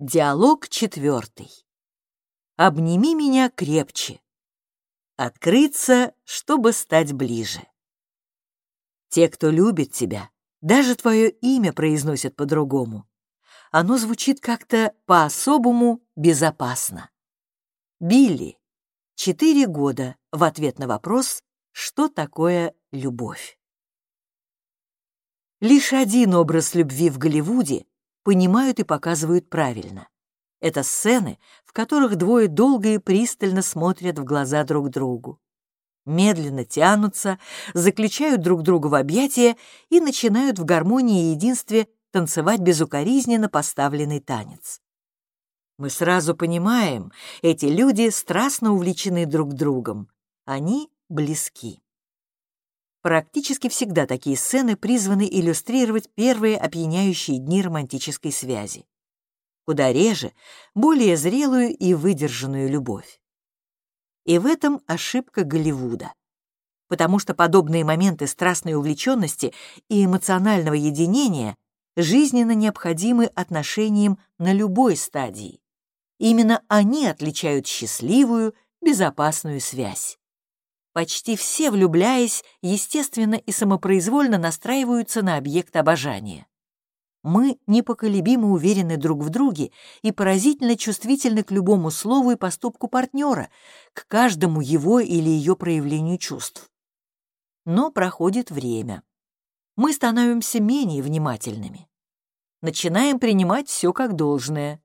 Диалог четвертый. Обними меня крепче. Открыться, чтобы стать ближе. Те, кто любит тебя, даже твое имя произносят по-другому. Оно звучит как-то по-особому безопасно. Билли. Четыре года в ответ на вопрос, что такое любовь. Лишь один образ любви в Голливуде понимают и показывают правильно. Это сцены, в которых двое долго и пристально смотрят в глаза друг другу. Медленно тянутся, заключают друг друга в объятия и начинают в гармонии и единстве танцевать безукоризненно поставленный танец. Мы сразу понимаем, эти люди страстно увлечены друг другом. Они близки. Практически всегда такие сцены призваны иллюстрировать первые опьяняющие дни романтической связи. Куда реже — более зрелую и выдержанную любовь. И в этом ошибка Голливуда. Потому что подобные моменты страстной увлеченности и эмоционального единения жизненно необходимы отношениям на любой стадии. Именно они отличают счастливую, безопасную связь. Почти все, влюбляясь, естественно и самопроизвольно настраиваются на объект обожания. Мы непоколебимо уверены друг в друге и поразительно чувствительны к любому слову и поступку партнера, к каждому его или ее проявлению чувств. Но проходит время. Мы становимся менее внимательными. Начинаем принимать все как должное.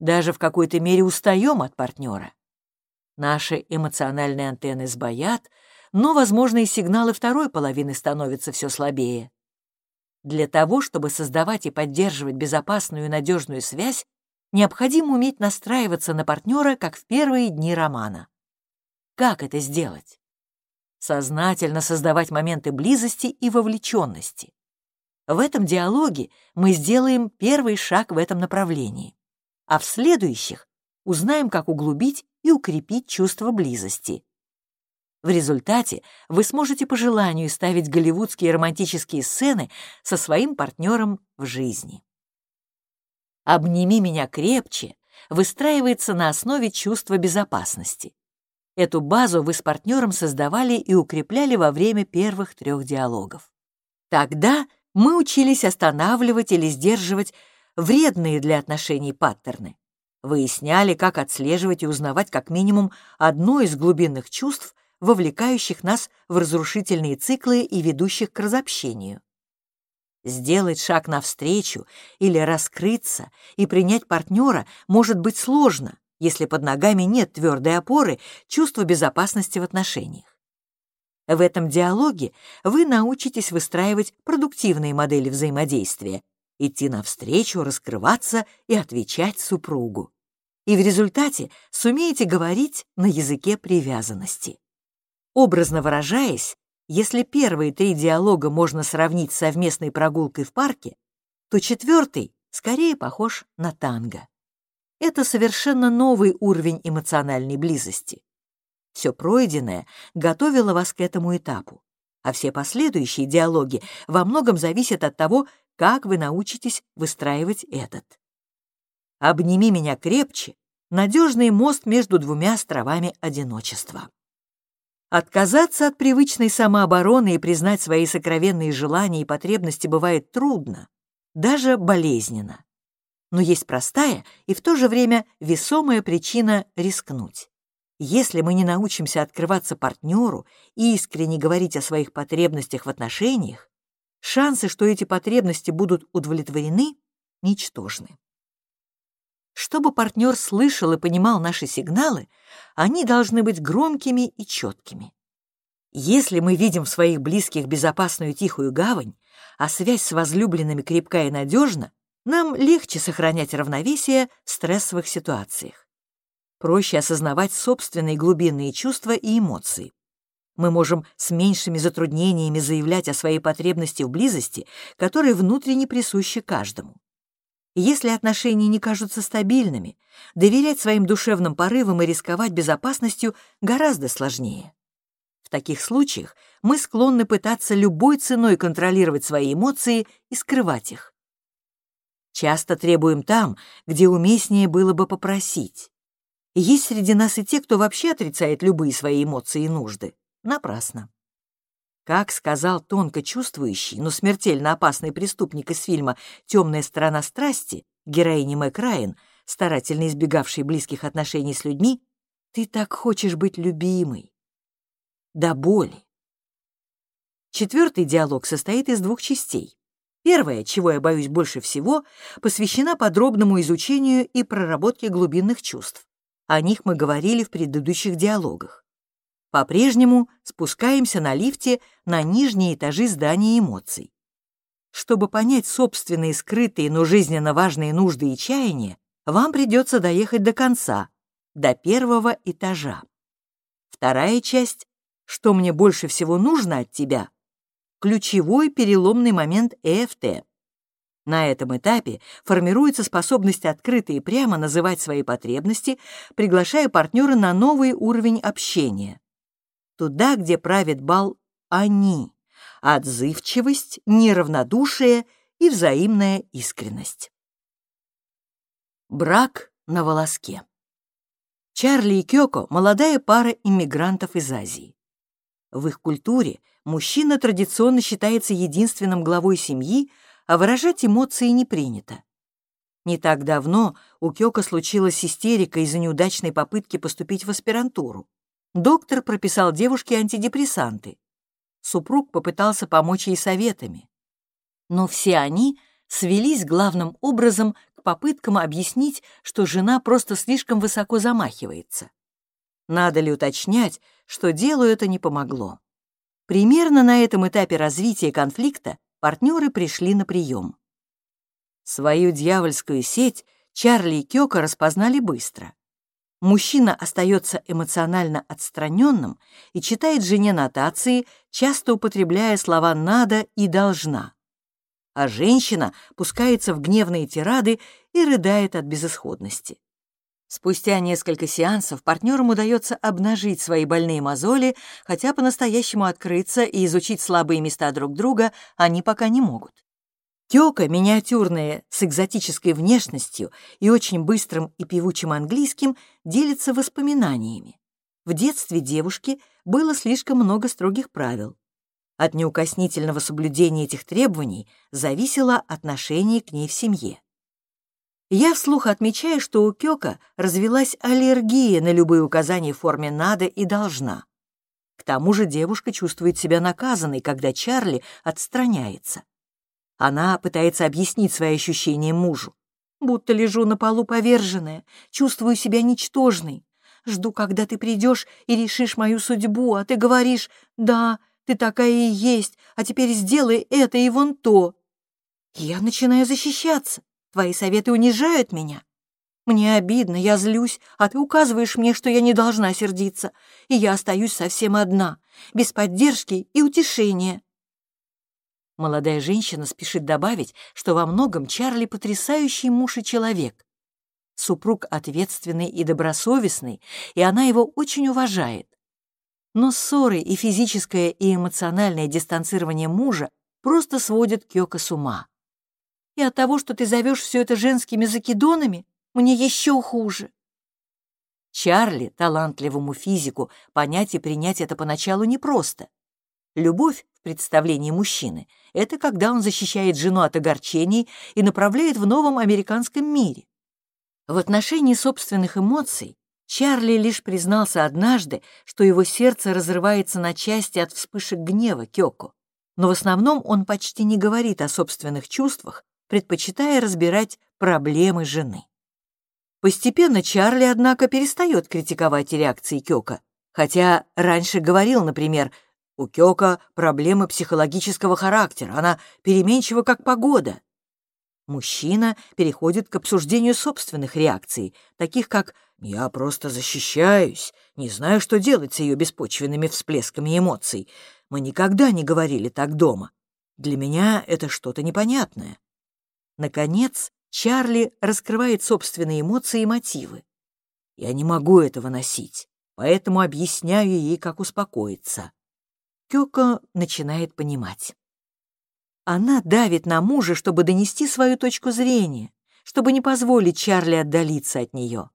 Даже в какой-то мере устаем от партнера. Наши эмоциональные антенны сбоят, но возможные сигналы второй половины становятся все слабее. Для того, чтобы создавать и поддерживать безопасную и надежную связь, необходимо уметь настраиваться на партнера, как в первые дни романа. Как это сделать? Сознательно создавать моменты близости и вовлеченности. В этом диалоге мы сделаем первый шаг в этом направлении, а в следующих узнаем, как углубить и укрепить чувство близости. В результате вы сможете по желанию ставить голливудские романтические сцены со своим партнером в жизни. «Обними меня крепче» выстраивается на основе чувства безопасности. Эту базу вы с партнером создавали и укрепляли во время первых трех диалогов. Тогда мы учились останавливать или сдерживать вредные для отношений паттерны выясняли, как отслеживать и узнавать как минимум одно из глубинных чувств, вовлекающих нас в разрушительные циклы и ведущих к разобщению. Сделать шаг навстречу или раскрыться и принять партнера может быть сложно, если под ногами нет твердой опоры чувства безопасности в отношениях. В этом диалоге вы научитесь выстраивать продуктивные модели взаимодействия, идти навстречу, раскрываться и отвечать супругу и в результате сумеете говорить на языке привязанности. Образно выражаясь, если первые три диалога можно сравнить с совместной прогулкой в парке, то четвертый скорее похож на танго. Это совершенно новый уровень эмоциональной близости. Все пройденное готовило вас к этому этапу, а все последующие диалоги во многом зависят от того, как вы научитесь выстраивать этот. «Обними меня крепче» — надежный мост между двумя островами одиночества. Отказаться от привычной самообороны и признать свои сокровенные желания и потребности бывает трудно, даже болезненно. Но есть простая и в то же время весомая причина рискнуть. Если мы не научимся открываться партнеру и искренне говорить о своих потребностях в отношениях, шансы, что эти потребности будут удовлетворены, ничтожны. Чтобы партнер слышал и понимал наши сигналы, они должны быть громкими и четкими. Если мы видим в своих близких безопасную тихую гавань, а связь с возлюбленными крепка и надежна, нам легче сохранять равновесие в стрессовых ситуациях. Проще осознавать собственные глубинные чувства и эмоции. Мы можем с меньшими затруднениями заявлять о своей потребности в близости, которые внутренне присущи каждому. Если отношения не кажутся стабильными, доверять своим душевным порывам и рисковать безопасностью гораздо сложнее. В таких случаях мы склонны пытаться любой ценой контролировать свои эмоции и скрывать их. Часто требуем там, где уместнее было бы попросить. Есть среди нас и те, кто вообще отрицает любые свои эмоции и нужды. Напрасно. Как сказал тонко чувствующий, но смертельно опасный преступник из фильма «Темная сторона страсти», героиня Мэг Райан, старательно избегавший близких отношений с людьми, «Ты так хочешь быть любимой». До боли. Четвертый диалог состоит из двух частей. Первая, чего я боюсь больше всего, посвящена подробному изучению и проработке глубинных чувств. О них мы говорили в предыдущих диалогах. По-прежнему спускаемся на лифте на нижние этажи здания эмоций. Чтобы понять собственные скрытые, но жизненно важные нужды и чаяния, вам придется доехать до конца, до первого этажа. Вторая часть «Что мне больше всего нужно от тебя» ключевой переломный момент ЭФТ. На этом этапе формируется способность открыто и прямо называть свои потребности, приглашая партнера на новый уровень общения. Туда, где правит бал «они» — отзывчивость, неравнодушие и взаимная искренность. Брак на волоске. Чарли и Кёко — молодая пара иммигрантов из Азии. В их культуре мужчина традиционно считается единственным главой семьи, а выражать эмоции не принято. Не так давно у Кёка случилась истерика из-за неудачной попытки поступить в аспирантуру. Доктор прописал девушке антидепрессанты. Супруг попытался помочь ей советами. Но все они свелись главным образом к попыткам объяснить, что жена просто слишком высоко замахивается. Надо ли уточнять, что делу это не помогло? Примерно на этом этапе развития конфликта партнеры пришли на прием. Свою дьявольскую сеть Чарли и Кёка распознали быстро. Мужчина остается эмоционально отстраненным и читает жене нотации, часто употребляя слова «надо» и «должна». А женщина пускается в гневные тирады и рыдает от безысходности. Спустя несколько сеансов партнерам удается обнажить свои больные мозоли, хотя по-настоящему открыться и изучить слабые места друг друга они пока не могут. Тёка, миниатюрная, с экзотической внешностью и очень быстрым и певучим английским, делится воспоминаниями. В детстве девушки было слишком много строгих правил. От неукоснительного соблюдения этих требований зависело отношение к ней в семье. Я вслух отмечаю, что у Кёка развелась аллергия на любые указания в форме «надо» и «должна». К тому же девушка чувствует себя наказанной, когда Чарли отстраняется. Она пытается объяснить свои ощущения мужу. Будто лежу на полу поверженная, чувствую себя ничтожной. Жду, когда ты придешь и решишь мою судьбу, а ты говоришь «Да, ты такая и есть, а теперь сделай это и вон то». Я начинаю защищаться. Твои советы унижают меня. Мне обидно, я злюсь, а ты указываешь мне, что я не должна сердиться, и я остаюсь совсем одна, без поддержки и утешения. Молодая женщина спешит добавить, что во многом Чарли потрясающий муж и человек. Супруг ответственный и добросовестный, и она его очень уважает. Но ссоры и физическое и эмоциональное дистанцирование мужа просто сводят Кёка с ума. И от того, что ты зовешь все это женскими закидонами, мне еще хуже. Чарли, талантливому физику, понять и принять это поначалу непросто. Любовь представлении мужчины — это когда он защищает жену от огорчений и направляет в новом американском мире. В отношении собственных эмоций Чарли лишь признался однажды, что его сердце разрывается на части от вспышек гнева Кёко, но в основном он почти не говорит о собственных чувствах, предпочитая разбирать проблемы жены. Постепенно Чарли, однако, перестает критиковать реакции Кёка, хотя раньше говорил, например, «У Кёка проблемы психологического характера, она переменчива, как погода». Мужчина переходит к обсуждению собственных реакций, таких как «я просто защищаюсь, не знаю, что делать с ее беспочвенными всплесками эмоций. Мы никогда не говорили так дома. Для меня это что-то непонятное». Наконец, Чарли раскрывает собственные эмоции и мотивы. «Я не могу этого носить, поэтому объясняю ей, как успокоиться». Кёко начинает понимать. Она давит на мужа, чтобы донести свою точку зрения, чтобы не позволить Чарли отдалиться от нее.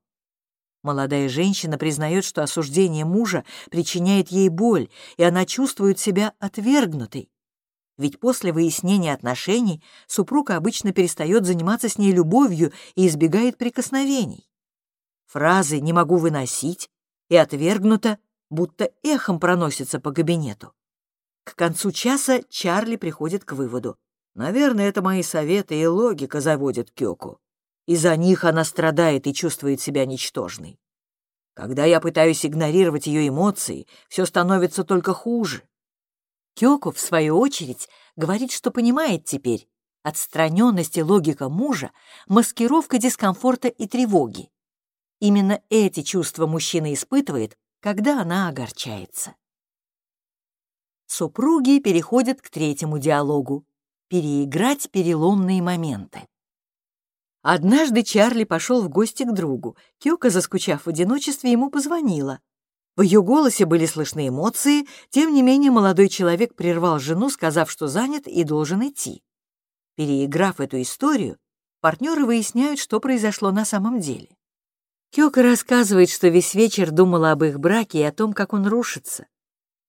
Молодая женщина признает, что осуждение мужа причиняет ей боль, и она чувствует себя отвергнутой. Ведь после выяснения отношений супруга обычно перестает заниматься с ней любовью и избегает прикосновений. Фразы «не могу выносить» и «отвергнуто» будто эхом проносятся по кабинету. К концу часа Чарли приходит к выводу. Наверное, это мои советы и логика заводят Кёку. Из-за них она страдает и чувствует себя ничтожной. Когда я пытаюсь игнорировать ее эмоции, все становится только хуже. Кёко, в свою очередь, говорит, что понимает теперь, отстраненность и логика мужа — маскировка дискомфорта и тревоги. Именно эти чувства мужчина испытывает, когда она огорчается. Супруги переходят к третьему диалогу — переиграть переломные моменты. Однажды Чарли пошел в гости к другу. Кёка, заскучав в одиночестве, ему позвонила. В ее голосе были слышны эмоции, тем не менее молодой человек прервал жену, сказав, что занят и должен идти. Переиграв эту историю, партнеры выясняют, что произошло на самом деле. Кёка рассказывает, что весь вечер думала об их браке и о том, как он рушится.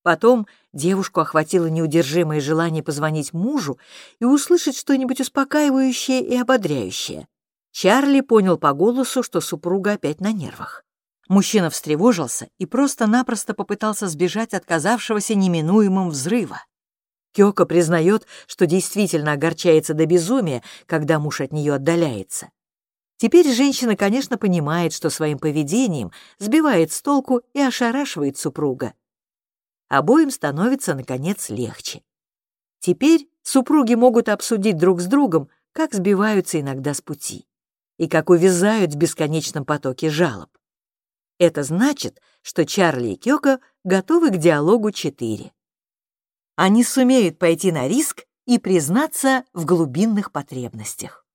Потом девушку охватило неудержимое желание позвонить мужу и услышать что-нибудь успокаивающее и ободряющее. Чарли понял по голосу, что супруга опять на нервах. Мужчина встревожился и просто-напросто попытался сбежать от казавшегося неминуемым взрыва. Кёка признает, что действительно огорчается до безумия, когда муж от нее отдаляется. Теперь женщина, конечно, понимает, что своим поведением сбивает с толку и ошарашивает супруга. Обоим становится, наконец, легче. Теперь супруги могут обсудить друг с другом, как сбиваются иногда с пути и как увязают в бесконечном потоке жалоб. Это значит, что Чарли и Кёка готовы к диалогу 4. Они сумеют пойти на риск и признаться в глубинных потребностях.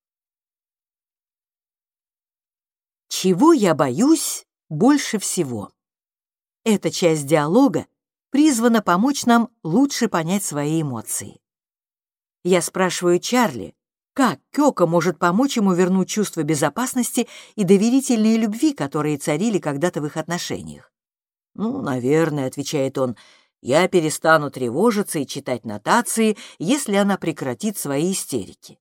Чего я боюсь больше всего? Эта часть диалога призвана помочь нам лучше понять свои эмоции. Я спрашиваю Чарли, как Кёка может помочь ему вернуть чувство безопасности и доверительной любви, которые царили когда-то в их отношениях? «Ну, наверное», — отвечает он, — «я перестану тревожиться и читать нотации, если она прекратит свои истерики».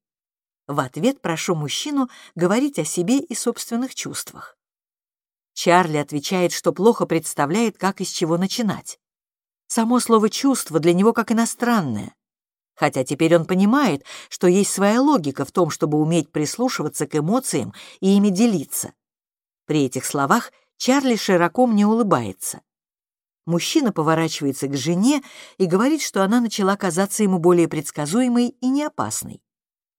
В ответ прошу мужчину говорить о себе и собственных чувствах. Чарли отвечает, что плохо представляет, как и с чего начинать. Само слово «чувство» для него как иностранное хотя теперь он понимает, что есть своя логика в том, чтобы уметь прислушиваться к эмоциям и ими делиться. При этих словах Чарли широко мне улыбается. Мужчина поворачивается к жене и говорит, что она начала казаться ему более предсказуемой и неопасной.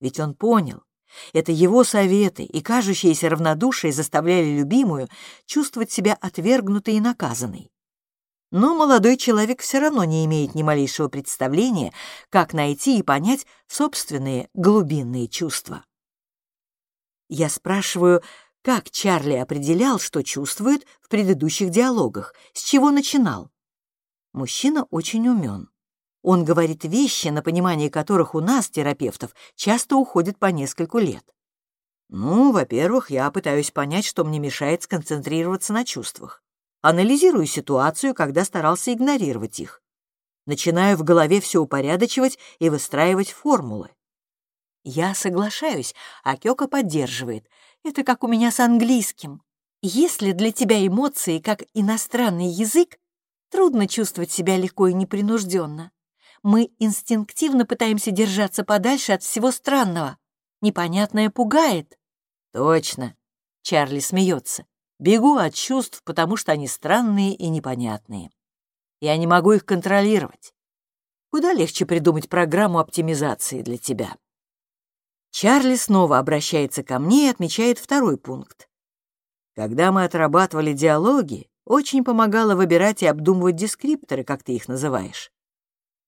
Ведь он понял, это его советы и кажущееся равнодушие заставляли любимую чувствовать себя отвергнутой и наказанной но молодой человек все равно не имеет ни малейшего представления, как найти и понять собственные глубинные чувства. Я спрашиваю, как Чарли определял, что чувствует в предыдущих диалогах, с чего начинал. Мужчина очень умен. Он говорит вещи, на понимание которых у нас, терапевтов, часто уходит по нескольку лет. Ну, во-первых, я пытаюсь понять, что мне мешает сконцентрироваться на чувствах. Анализирую ситуацию, когда старался игнорировать их. Начинаю в голове все упорядочивать и выстраивать формулы. Я соглашаюсь, а Кёка поддерживает. Это как у меня с английским. Если для тебя эмоции как иностранный язык, трудно чувствовать себя легко и непринужденно. Мы инстинктивно пытаемся держаться подальше от всего странного. Непонятное пугает. Точно. Чарли смеется. Бегу от чувств, потому что они странные и непонятные. Я не могу их контролировать. Куда легче придумать программу оптимизации для тебя. Чарли снова обращается ко мне и отмечает второй пункт. Когда мы отрабатывали диалоги, очень помогало выбирать и обдумывать дескрипторы, как ты их называешь.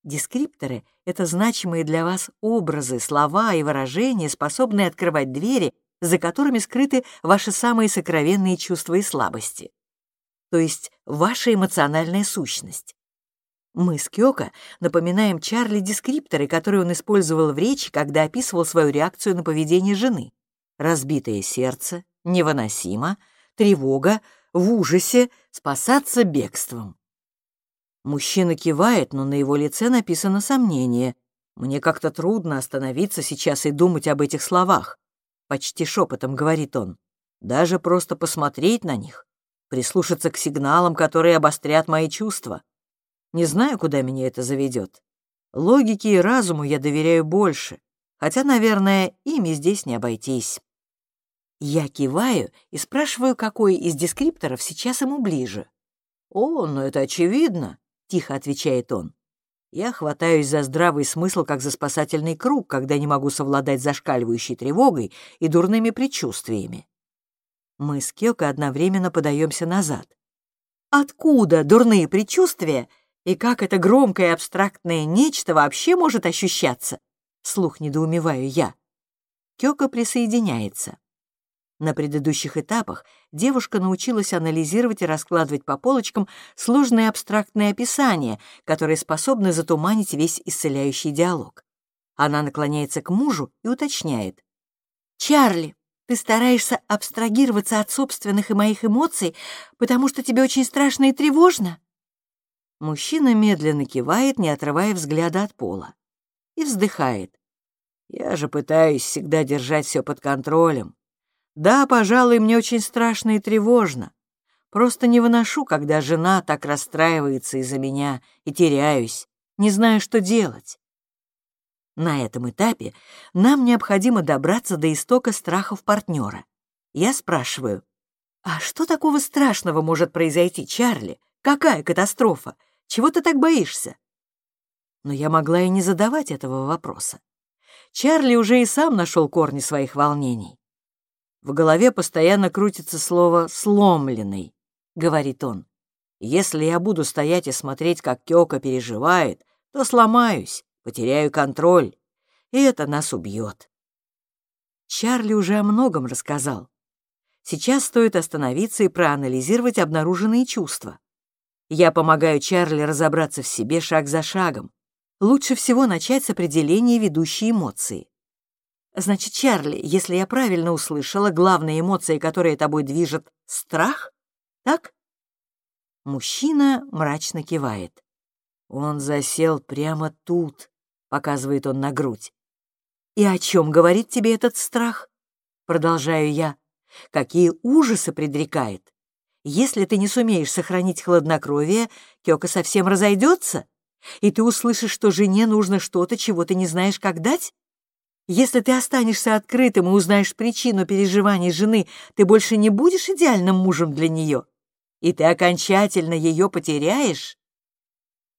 Дескрипторы — это значимые для вас образы, слова и выражения, способные открывать двери за которыми скрыты ваши самые сокровенные чувства и слабости, то есть ваша эмоциональная сущность. Мы с Кёка напоминаем Чарли дескрипторы, которые он использовал в речи, когда описывал свою реакцию на поведение жены. Разбитое сердце, невыносимо, тревога, в ужасе, спасаться бегством. Мужчина кивает, но на его лице написано сомнение. Мне как-то трудно остановиться сейчас и думать об этих словах. Почти шепотом говорит он. Даже просто посмотреть на них, прислушаться к сигналам, которые обострят мои чувства. Не знаю, куда меня это заведет. Логике и разуму я доверяю больше, хотя, наверное, ими здесь не обойтись. Я киваю и спрашиваю, какой из дескрипторов сейчас ему ближе. «О, ну это очевидно», — тихо отвечает он. Я хватаюсь за здравый смысл, как за спасательный круг, когда не могу совладать зашкаливающей тревогой и дурными предчувствиями. Мы с Кёко одновременно подаемся назад. Откуда дурные предчувствия и как это громкое абстрактное нечто вообще может ощущаться? Слух недоумеваю я. Кёко присоединяется. На предыдущих этапах девушка научилась анализировать и раскладывать по полочкам сложные абстрактные описания, которые способны затуманить весь исцеляющий диалог. Она наклоняется к мужу и уточняет. «Чарли, ты стараешься абстрагироваться от собственных и моих эмоций, потому что тебе очень страшно и тревожно?» Мужчина медленно кивает, не отрывая взгляда от пола, и вздыхает. «Я же пытаюсь всегда держать все под контролем. Да, пожалуй, мне очень страшно и тревожно. Просто не выношу, когда жена так расстраивается из-за меня и теряюсь, не знаю, что делать. На этом этапе нам необходимо добраться до истока страхов партнера. Я спрашиваю, а что такого страшного может произойти, Чарли? Какая катастрофа? Чего ты так боишься? Но я могла и не задавать этого вопроса. Чарли уже и сам нашел корни своих волнений. В голове постоянно крутится слово «сломленный», — говорит он. Если я буду стоять и смотреть, как Кёка переживает, то сломаюсь, потеряю контроль, и это нас убьет. Чарли уже о многом рассказал. Сейчас стоит остановиться и проанализировать обнаруженные чувства. Я помогаю Чарли разобраться в себе шаг за шагом. Лучше всего начать с определения ведущей эмоции. Значит, Чарли, если я правильно услышала, главная эмоция, которая тобой движет — страх? Так? Мужчина мрачно кивает. Он засел прямо тут, показывает он на грудь. И о чем говорит тебе этот страх? Продолжаю я. Какие ужасы предрекает? Если ты не сумеешь сохранить хладнокровие, Кёка совсем разойдется, и ты услышишь, что жене нужно что-то, чего ты не знаешь, как дать? Если ты останешься открытым и узнаешь причину переживаний жены, ты больше не будешь идеальным мужем для нее, и ты окончательно ее потеряешь.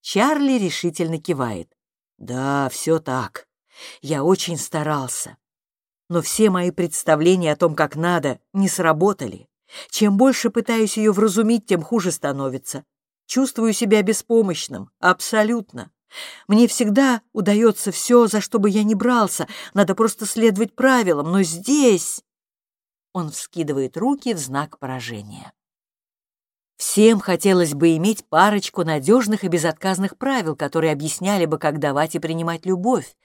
Чарли решительно кивает. Да, все так. Я очень старался. Но все мои представления о том, как надо, не сработали. Чем больше пытаюсь ее вразумить, тем хуже становится. Чувствую себя беспомощным, абсолютно. Мне всегда удается все, за что бы я ни брался, надо просто следовать правилам, но здесь...» Он вскидывает руки в знак поражения. Всем хотелось бы иметь парочку надежных и безотказных правил, которые объясняли бы, как давать и принимать любовь.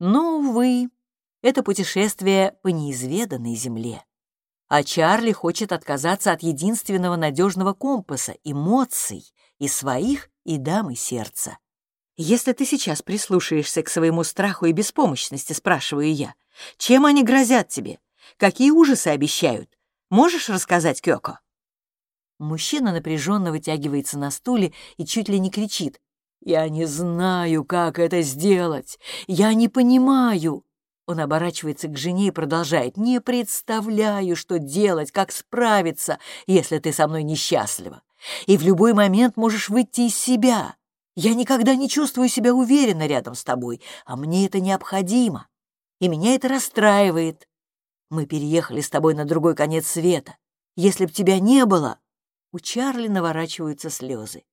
Но, увы, это путешествие по неизведанной земле. А Чарли хочет отказаться от единственного надежного компаса — эмоций, и своих, и дамы сердца. Если ты сейчас прислушаешься к своему страху и беспомощности, спрашиваю я, чем они грозят тебе? Какие ужасы обещают? Можешь рассказать, Кёко?» Мужчина напряженно вытягивается на стуле и чуть ли не кричит. «Я не знаю, как это сделать! Я не понимаю!» Он оборачивается к жене и продолжает. «Не представляю, что делать, как справиться, если ты со мной несчастлива. И в любой момент можешь выйти из себя. Я никогда не чувствую себя уверенно рядом с тобой, а мне это необходимо. И меня это расстраивает. Мы переехали с тобой на другой конец света. Если б тебя не было...» У Чарли наворачиваются слезы.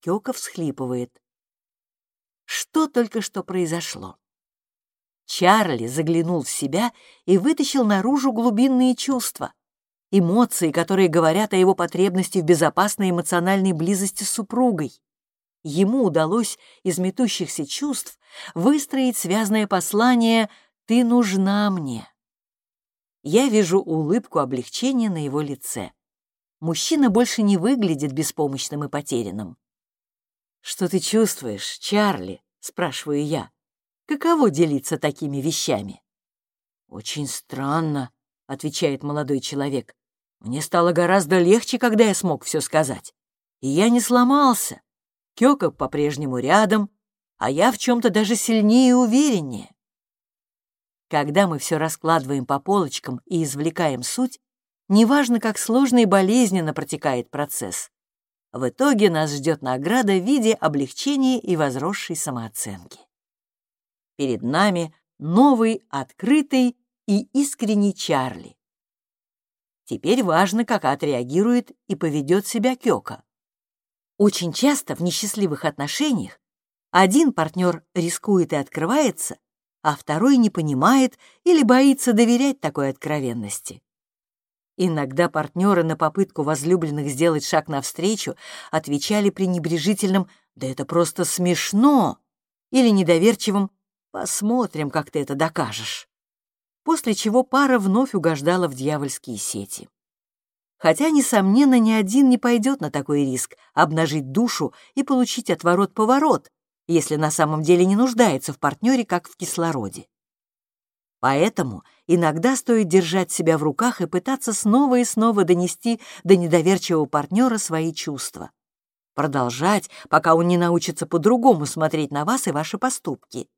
Кёка всхлипывает. Что только что произошло? Чарли заглянул в себя и вытащил наружу глубинные чувства, эмоции, которые говорят о его потребности в безопасной эмоциональной близости с супругой. Ему удалось из метущихся чувств выстроить связное послание «Ты нужна мне». Я вижу улыбку облегчения на его лице. Мужчина больше не выглядит беспомощным и потерянным. «Что ты чувствуешь, Чарли?» — спрашиваю я. «Каково делиться такими вещами?» «Очень странно», — отвечает молодой человек. «Мне стало гораздо легче, когда я смог все сказать. И я не сломался. Кёка по-прежнему рядом, а я в чем-то даже сильнее и увереннее. Когда мы все раскладываем по полочкам и извлекаем суть, неважно, как сложно и болезненно протекает процесс, в итоге нас ждет награда в виде облегчения и возросшей самооценки. Перед нами новый, открытый и искренний Чарли. Теперь важно, как отреагирует и поведет себя Кёка. Очень часто в несчастливых отношениях один партнер рискует и открывается, а второй не понимает или боится доверять такой откровенности. Иногда партнеры на попытку возлюбленных сделать шаг навстречу отвечали пренебрежительным «да это просто смешно» или недоверчивым «посмотрим, как ты это докажешь», после чего пара вновь угождала в дьявольские сети. Хотя, несомненно, ни один не пойдет на такой риск обнажить душу и получить отворот-поворот, если на самом деле не нуждается в партнере, как в кислороде. Поэтому иногда стоит держать себя в руках и пытаться снова и снова донести до недоверчивого партнера свои чувства. Продолжать, пока он не научится по-другому смотреть на вас и ваши поступки.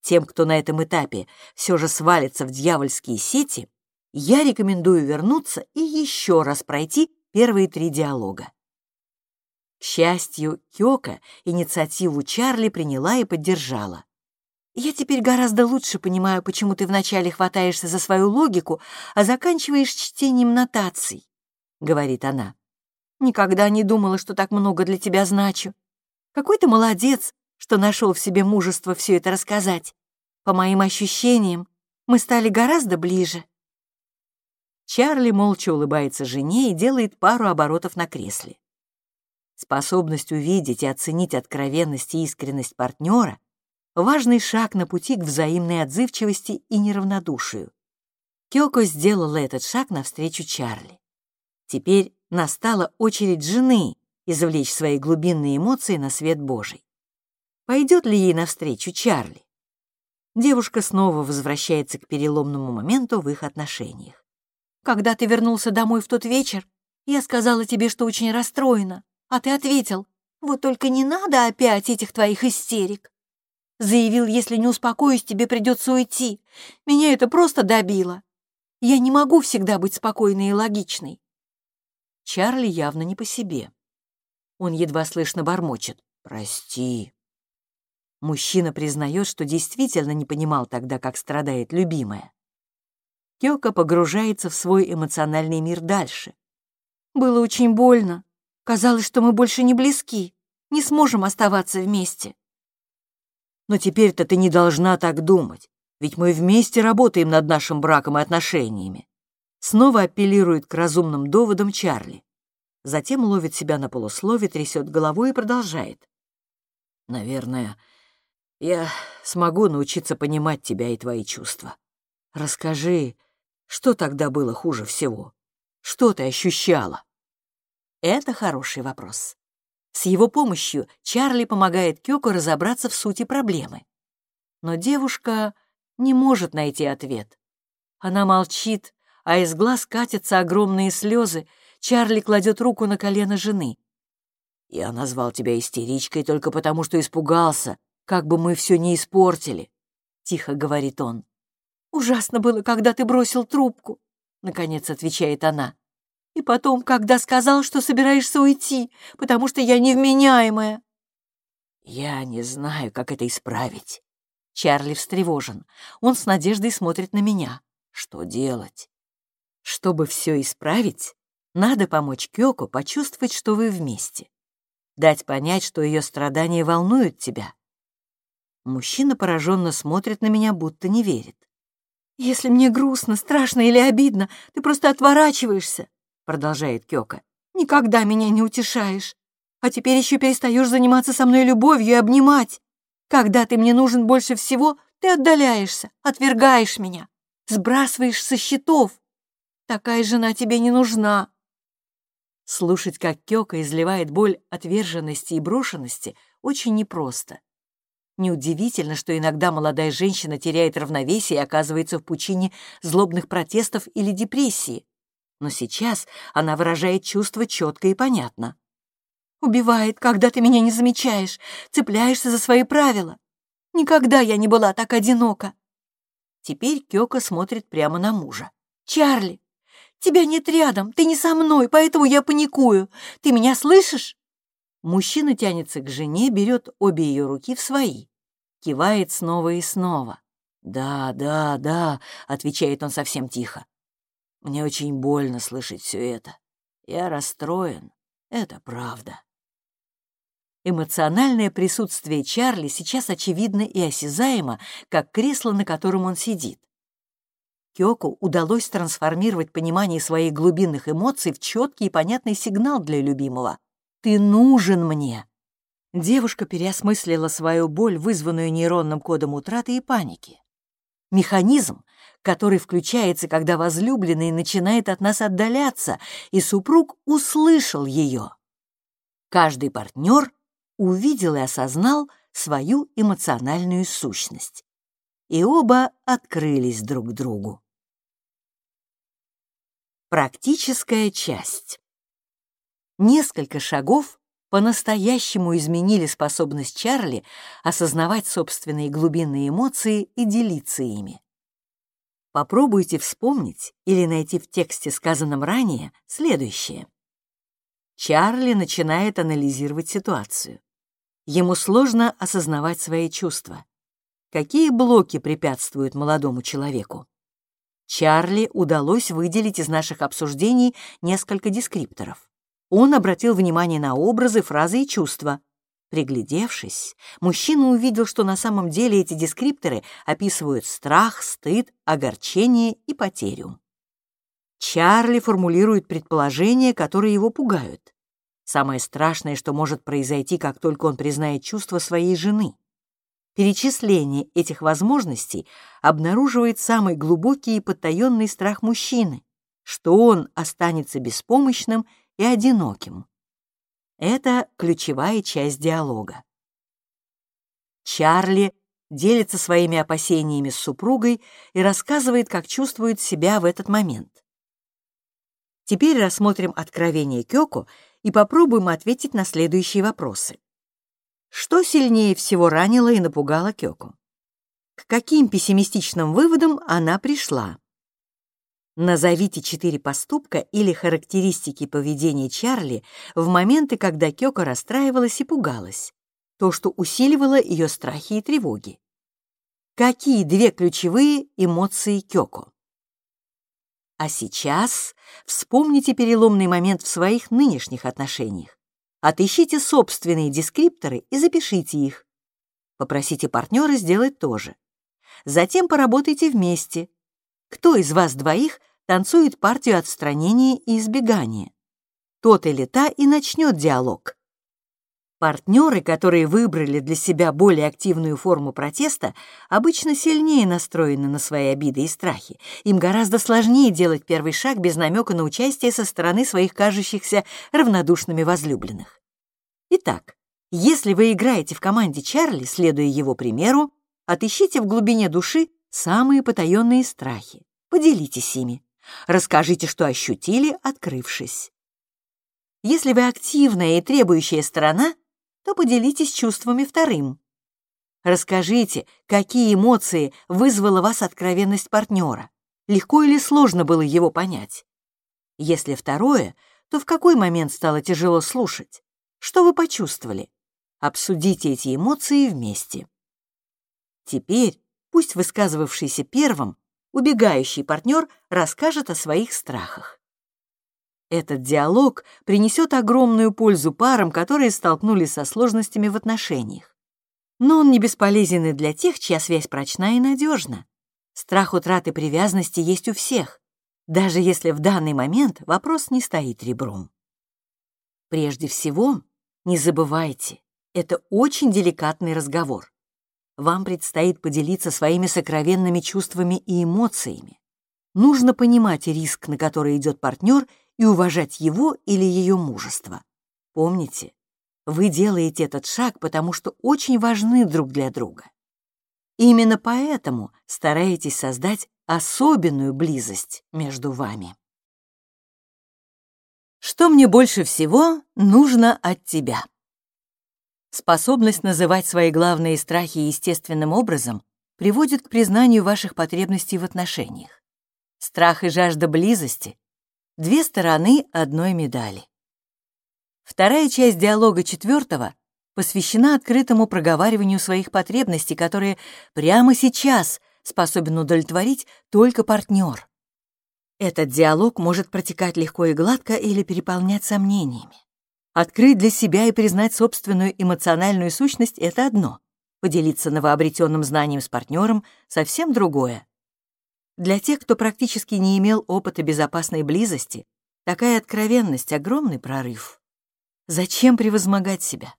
Тем, кто на этом этапе все же свалится в дьявольские сети, я рекомендую вернуться и еще раз пройти первые три диалога. К счастью, Кёка инициативу Чарли приняла и поддержала. «Я теперь гораздо лучше понимаю, почему ты вначале хватаешься за свою логику, а заканчиваешь чтением нотаций», — говорит она. «Никогда не думала, что так много для тебя значу. Какой ты молодец, что нашел в себе мужество все это рассказать. По моим ощущениям, мы стали гораздо ближе». Чарли молча улыбается жене и делает пару оборотов на кресле. Способность увидеть и оценить откровенность и искренность партнера — важный шаг на пути к взаимной отзывчивости и неравнодушию. Кёко сделала этот шаг навстречу Чарли. Теперь настала очередь жены извлечь свои глубинные эмоции на свет Божий. Пойдет ли ей навстречу Чарли? Девушка снова возвращается к переломному моменту в их отношениях. Когда ты вернулся домой в тот вечер, я сказала тебе, что очень расстроена, а ты ответил, вот только не надо опять этих твоих истерик. Заявил, если не успокоюсь, тебе придется уйти. Меня это просто добило. Я не могу всегда быть спокойной и логичной. Чарли явно не по себе. Он едва слышно бормочет. «Прости». Мужчина признает, что действительно не понимал тогда, как страдает любимая. Кёка погружается в свой эмоциональный мир дальше. «Было очень больно. Казалось, что мы больше не близки, не сможем оставаться вместе». «Но теперь-то ты не должна так думать, ведь мы вместе работаем над нашим браком и отношениями». Снова апеллирует к разумным доводам Чарли. Затем ловит себя на полуслове, трясет головой и продолжает. «Наверное, я смогу научиться понимать тебя и твои чувства. Расскажи, что тогда было хуже всего? Что ты ощущала? Это хороший вопрос. С его помощью Чарли помогает Кёко разобраться в сути проблемы. Но девушка не может найти ответ. Она молчит, а из глаз катятся огромные слезы. Чарли кладет руку на колено жены. «Я назвал тебя истеричкой только потому, что испугался, как бы мы все не испортили», — тихо говорит он. «Ужасно было, когда ты бросил трубку», — наконец отвечает она. «И потом, когда сказал, что собираешься уйти, потому что я невменяемая». «Я не знаю, как это исправить». Чарли встревожен. Он с надеждой смотрит на меня. Что делать? Чтобы все исправить, надо помочь Кёко почувствовать, что вы вместе. Дать понять, что ее страдания волнуют тебя. Мужчина пораженно смотрит на меня, будто не верит. «Если мне грустно, страшно или обидно, ты просто отворачиваешься», — продолжает Кёка. «Никогда меня не утешаешь. А теперь еще перестаешь заниматься со мной любовью и обнимать. Когда ты мне нужен больше всего, ты отдаляешься, отвергаешь меня, сбрасываешь со счетов. Такая жена тебе не нужна. Слушать, как Кёка изливает боль отверженности и брошенности, очень непросто. Неудивительно, что иногда молодая женщина теряет равновесие и оказывается в пучине злобных протестов или депрессии. Но сейчас она выражает чувства четко и понятно. «Убивает, когда ты меня не замечаешь, цепляешься за свои правила. Никогда я не была так одинока». Теперь Кёка смотрит прямо на мужа. «Чарли, тебя нет рядом, ты не со мной, поэтому я паникую. Ты меня слышишь?» Мужчина тянется к жене, берет обе ее руки в свои. Кивает снова и снова. «Да, да, да», — отвечает он совсем тихо. «Мне очень больно слышать все это. Я расстроен. Это правда». Эмоциональное присутствие Чарли сейчас очевидно и осязаемо, как кресло, на котором он сидит. Кёку удалось трансформировать понимание своих глубинных эмоций в четкий и понятный сигнал для любимого. Ты нужен мне!» Девушка переосмыслила свою боль, вызванную нейронным кодом утраты и паники. Механизм, который включается, когда возлюбленный начинает от нас отдаляться, и супруг услышал ее. Каждый партнер увидел и осознал свою эмоциональную сущность. И оба открылись друг другу. Практическая часть. Несколько шагов по-настоящему изменили способность Чарли осознавать собственные глубинные эмоции и делиться ими. Попробуйте вспомнить или найти в тексте, сказанном ранее, следующее. Чарли начинает анализировать ситуацию. Ему сложно осознавать свои чувства. Какие блоки препятствуют молодому человеку? Чарли удалось выделить из наших обсуждений несколько дескрипторов. Он обратил внимание на образы, фразы и чувства. Приглядевшись, мужчина увидел, что на самом деле эти дескрипторы описывают страх, стыд, огорчение и потерю. Чарли формулирует предположения, которые его пугают. Самое страшное, что может произойти, как только он признает чувства своей жены. Перечисление этих возможностей обнаруживает самый глубокий и потаенный страх мужчины, что он останется беспомощным и одиноким. Это ключевая часть диалога. Чарли делится своими опасениями с супругой и рассказывает, как чувствует себя в этот момент. Теперь рассмотрим откровение Кёко и попробуем ответить на следующие вопросы. Что сильнее всего ранило и напугало Кёко? К каким пессимистичным выводам она пришла? Назовите четыре поступка или характеристики поведения Чарли в моменты, когда Кёка расстраивалась и пугалась, то, что усиливало ее страхи и тревоги. Какие две ключевые эмоции Кёко? А сейчас вспомните переломный момент в своих нынешних отношениях. Отыщите собственные дескрипторы и запишите их. Попросите партнера сделать то же. Затем поработайте вместе, кто из вас двоих танцует партию отстранения и избегания? Тот или та и начнет диалог. Партнеры, которые выбрали для себя более активную форму протеста, обычно сильнее настроены на свои обиды и страхи. Им гораздо сложнее делать первый шаг без намека на участие со стороны своих кажущихся равнодушными возлюбленных. Итак, если вы играете в команде Чарли, следуя его примеру, отыщите в глубине души самые потаенные страхи. Поделитесь ими. Расскажите, что ощутили, открывшись. Если вы активная и требующая сторона, то поделитесь чувствами вторым. Расскажите, какие эмоции вызвала вас откровенность партнера. Легко или сложно было его понять? Если второе, то в какой момент стало тяжело слушать? Что вы почувствовали? Обсудите эти эмоции вместе. Теперь Пусть высказывавшийся первым, убегающий партнер расскажет о своих страхах. Этот диалог принесет огромную пользу парам, которые столкнулись со сложностями в отношениях. Но он не бесполезен и для тех, чья связь прочна и надежна. Страх утраты привязанности есть у всех, даже если в данный момент вопрос не стоит ребром. Прежде всего, Не забывайте, это очень деликатный разговор. Вам предстоит поделиться своими сокровенными чувствами и эмоциями. Нужно понимать риск, на который идет партнер, и уважать его или ее мужество. Помните, вы делаете этот шаг, потому что очень важны друг для друга. Именно поэтому стараетесь создать особенную близость между вами. Что мне больше всего нужно от тебя? Способность называть свои главные страхи естественным образом приводит к признанию ваших потребностей в отношениях. Страх и жажда близости — две стороны одной медали. Вторая часть диалога четвертого посвящена открытому проговариванию своих потребностей, которые прямо сейчас способен удовлетворить только партнер. Этот диалог может протекать легко и гладко или переполнять сомнениями. Открыть для себя и признать собственную эмоциональную сущность — это одно. Поделиться новообретенным знанием с партнером — совсем другое. Для тех, кто практически не имел опыта безопасной близости, такая откровенность — огромный прорыв. Зачем превозмогать себя?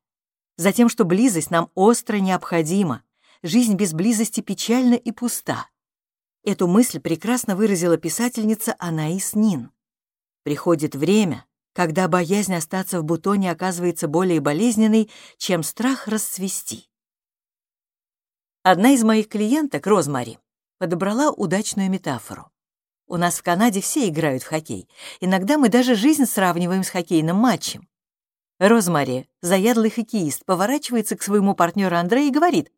Затем, что близость нам остро необходима. Жизнь без близости печальна и пуста. Эту мысль прекрасно выразила писательница Анаис Нин. Приходит время, когда боязнь остаться в бутоне оказывается более болезненной, чем страх расцвести. Одна из моих клиенток, Розмари, подобрала удачную метафору. У нас в Канаде все играют в хоккей. Иногда мы даже жизнь сравниваем с хоккейным матчем. Розмари, заядлый хоккеист, поворачивается к своему партнеру Андре и говорит,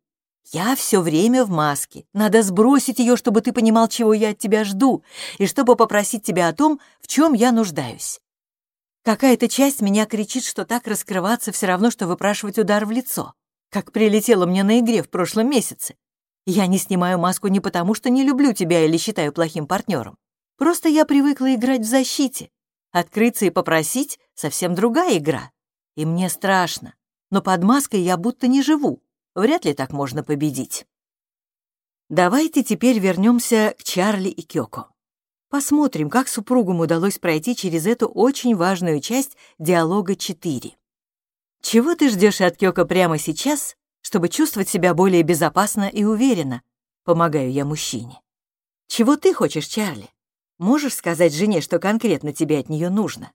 «Я все время в маске. Надо сбросить ее, чтобы ты понимал, чего я от тебя жду, и чтобы попросить тебя о том, в чем я нуждаюсь». Какая-то часть меня кричит, что так раскрываться все равно, что выпрашивать удар в лицо, как прилетело мне на игре в прошлом месяце. Я не снимаю маску не потому, что не люблю тебя или считаю плохим партнером. Просто я привыкла играть в защите. Открыться и попросить — совсем другая игра и мне страшно, но под маской я будто не живу. Вряд ли так можно победить. Давайте теперь вернемся к Чарли и Кёко. Посмотрим, как супругам удалось пройти через эту очень важную часть диалога 4. Чего ты ждешь от Кёко прямо сейчас, чтобы чувствовать себя более безопасно и уверенно? Помогаю я мужчине. Чего ты хочешь, Чарли? Можешь сказать жене, что конкретно тебе от нее нужно?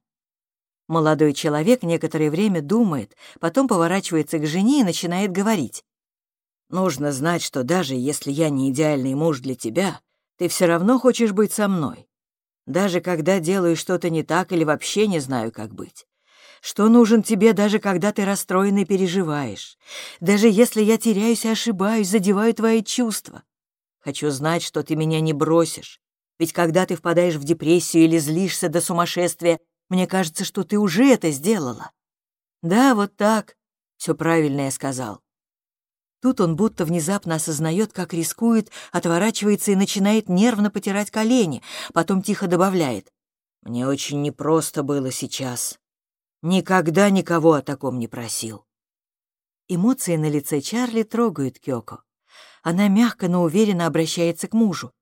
Молодой человек некоторое время думает, потом поворачивается к жене и начинает говорить. «Нужно знать, что даже если я не идеальный муж для тебя, ты все равно хочешь быть со мной. Даже когда делаю что-то не так или вообще не знаю, как быть. Что нужен тебе, даже когда ты расстроен и переживаешь. Даже если я теряюсь и ошибаюсь, задеваю твои чувства. Хочу знать, что ты меня не бросишь. Ведь когда ты впадаешь в депрессию или злишься до сумасшествия, мне кажется, что ты уже это сделала. Да, вот так. Все правильно я сказал. Тут он будто внезапно осознает, как рискует, отворачивается и начинает нервно потирать колени, потом тихо добавляет. «Мне очень непросто было сейчас. Никогда никого о таком не просил». Эмоции на лице Чарли трогают Кёко. Она мягко, но уверенно обращается к мужу.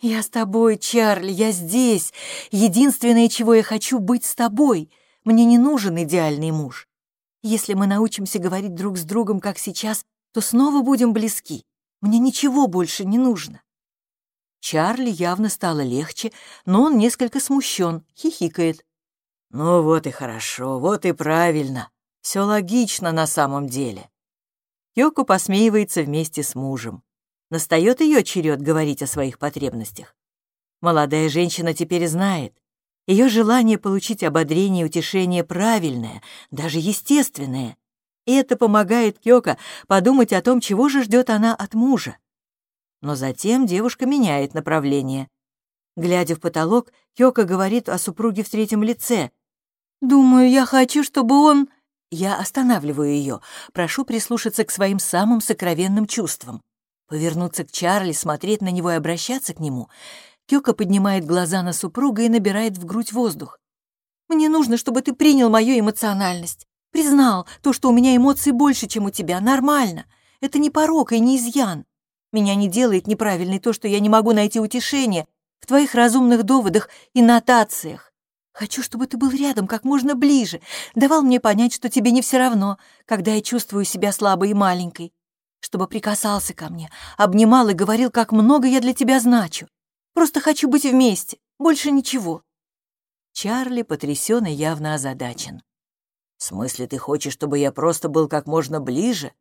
«Я с тобой, Чарли, я здесь. Единственное, чего я хочу, быть с тобой. Мне не нужен идеальный муж. Если мы научимся говорить друг с другом, как сейчас, то снова будем близки. Мне ничего больше не нужно». Чарли явно стало легче, но он несколько смущен, хихикает. «Ну вот и хорошо, вот и правильно. Все логично на самом деле». Йоко посмеивается вместе с мужем. Настает ее черед говорить о своих потребностях. Молодая женщина теперь знает. Ее желание получить ободрение и утешение правильное, даже естественное. И это помогает Кёка подумать о том, чего же ждет она от мужа. Но затем девушка меняет направление. Глядя в потолок, Кёка говорит о супруге в третьем лице. «Думаю, я хочу, чтобы он...» Я останавливаю ее, прошу прислушаться к своим самым сокровенным чувствам. Повернуться к Чарли, смотреть на него и обращаться к нему. Кёка поднимает глаза на супруга и набирает в грудь воздух. «Мне нужно, чтобы ты принял мою эмоциональность. Признал то, что у меня эмоций больше, чем у тебя. Нормально. Это не порок и не изъян. Меня не делает неправильной то, что я не могу найти утешение в твоих разумных доводах и нотациях. Хочу, чтобы ты был рядом как можно ближе, давал мне понять, что тебе не все равно, когда я чувствую себя слабой и маленькой. Чтобы прикасался ко мне, обнимал и говорил, как много я для тебя значу. Просто хочу быть вместе, больше ничего. Чарли потрясен и явно озадачен. «В смысле, ты хочешь, чтобы я просто был как можно ближе?»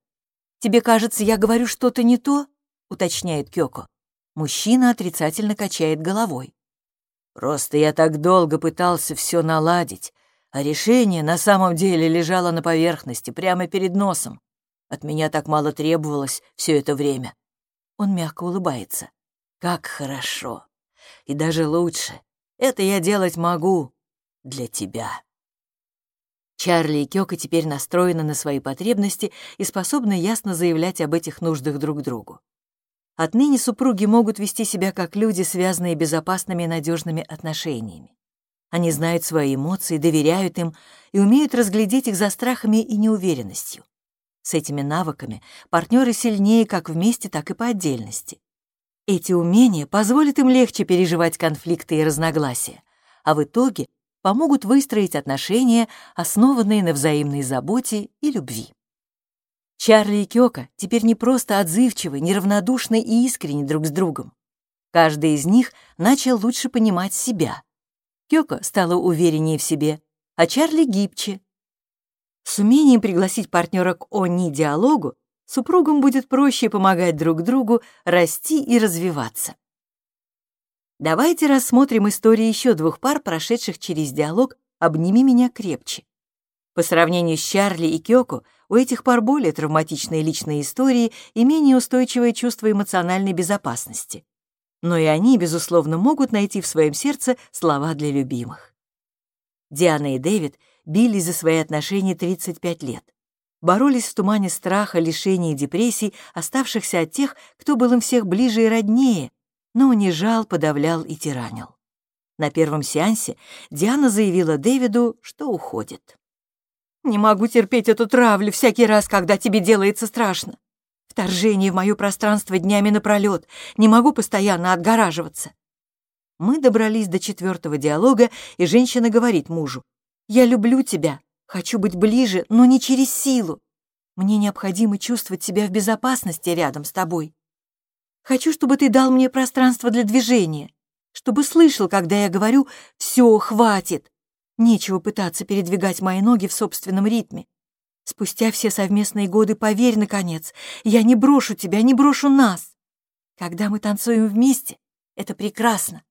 «Тебе кажется, я говорю что-то не то?» — уточняет Кёко. Мужчина отрицательно качает головой. Просто я так долго пытался все наладить, а решение на самом деле лежало на поверхности, прямо перед носом. От меня так мало требовалось все это время. Он мягко улыбается. Как хорошо. И даже лучше. Это я делать могу для тебя. Чарли и Кёка теперь настроены на свои потребности и способны ясно заявлять об этих нуждах друг другу. Отныне супруги могут вести себя как люди, связанные безопасными и надежными отношениями. Они знают свои эмоции, доверяют им и умеют разглядеть их за страхами и неуверенностью. С этими навыками партнеры сильнее как вместе, так и по отдельности. Эти умения позволят им легче переживать конфликты и разногласия, а в итоге помогут выстроить отношения, основанные на взаимной заботе и любви. Чарли и Кёка теперь не просто отзывчивы, неравнодушны и искренни друг с другом. Каждый из них начал лучше понимать себя. Кёка стала увереннее в себе, а Чарли гибче. С умением пригласить партнера к ОНИ-диалогу супругам будет проще помогать друг другу расти и развиваться. Давайте рассмотрим истории еще двух пар, прошедших через диалог «Обними меня крепче». По сравнению с Чарли и Кёко, у этих пар более травматичные личные истории и менее устойчивое чувство эмоциональной безопасности. Но и они, безусловно, могут найти в своем сердце слова для любимых. Диана и Дэвид бились за свои отношения 35 лет. Боролись в тумане страха, лишения и депрессий, оставшихся от тех, кто был им всех ближе и роднее, но унижал, подавлял и тиранил. На первом сеансе Диана заявила Дэвиду, что уходит. Не могу терпеть эту травлю всякий раз, когда тебе делается страшно. Вторжение в мое пространство днями напролет. Не могу постоянно отгораживаться. Мы добрались до четвертого диалога, и женщина говорит мужу. «Я люблю тебя, хочу быть ближе, но не через силу. Мне необходимо чувствовать себя в безопасности рядом с тобой. Хочу, чтобы ты дал мне пространство для движения, чтобы слышал, когда я говорю «все, хватит», Нечего пытаться передвигать мои ноги в собственном ритме. Спустя все совместные годы, поверь, наконец, я не брошу тебя, не брошу нас. Когда мы танцуем вместе, это прекрасно.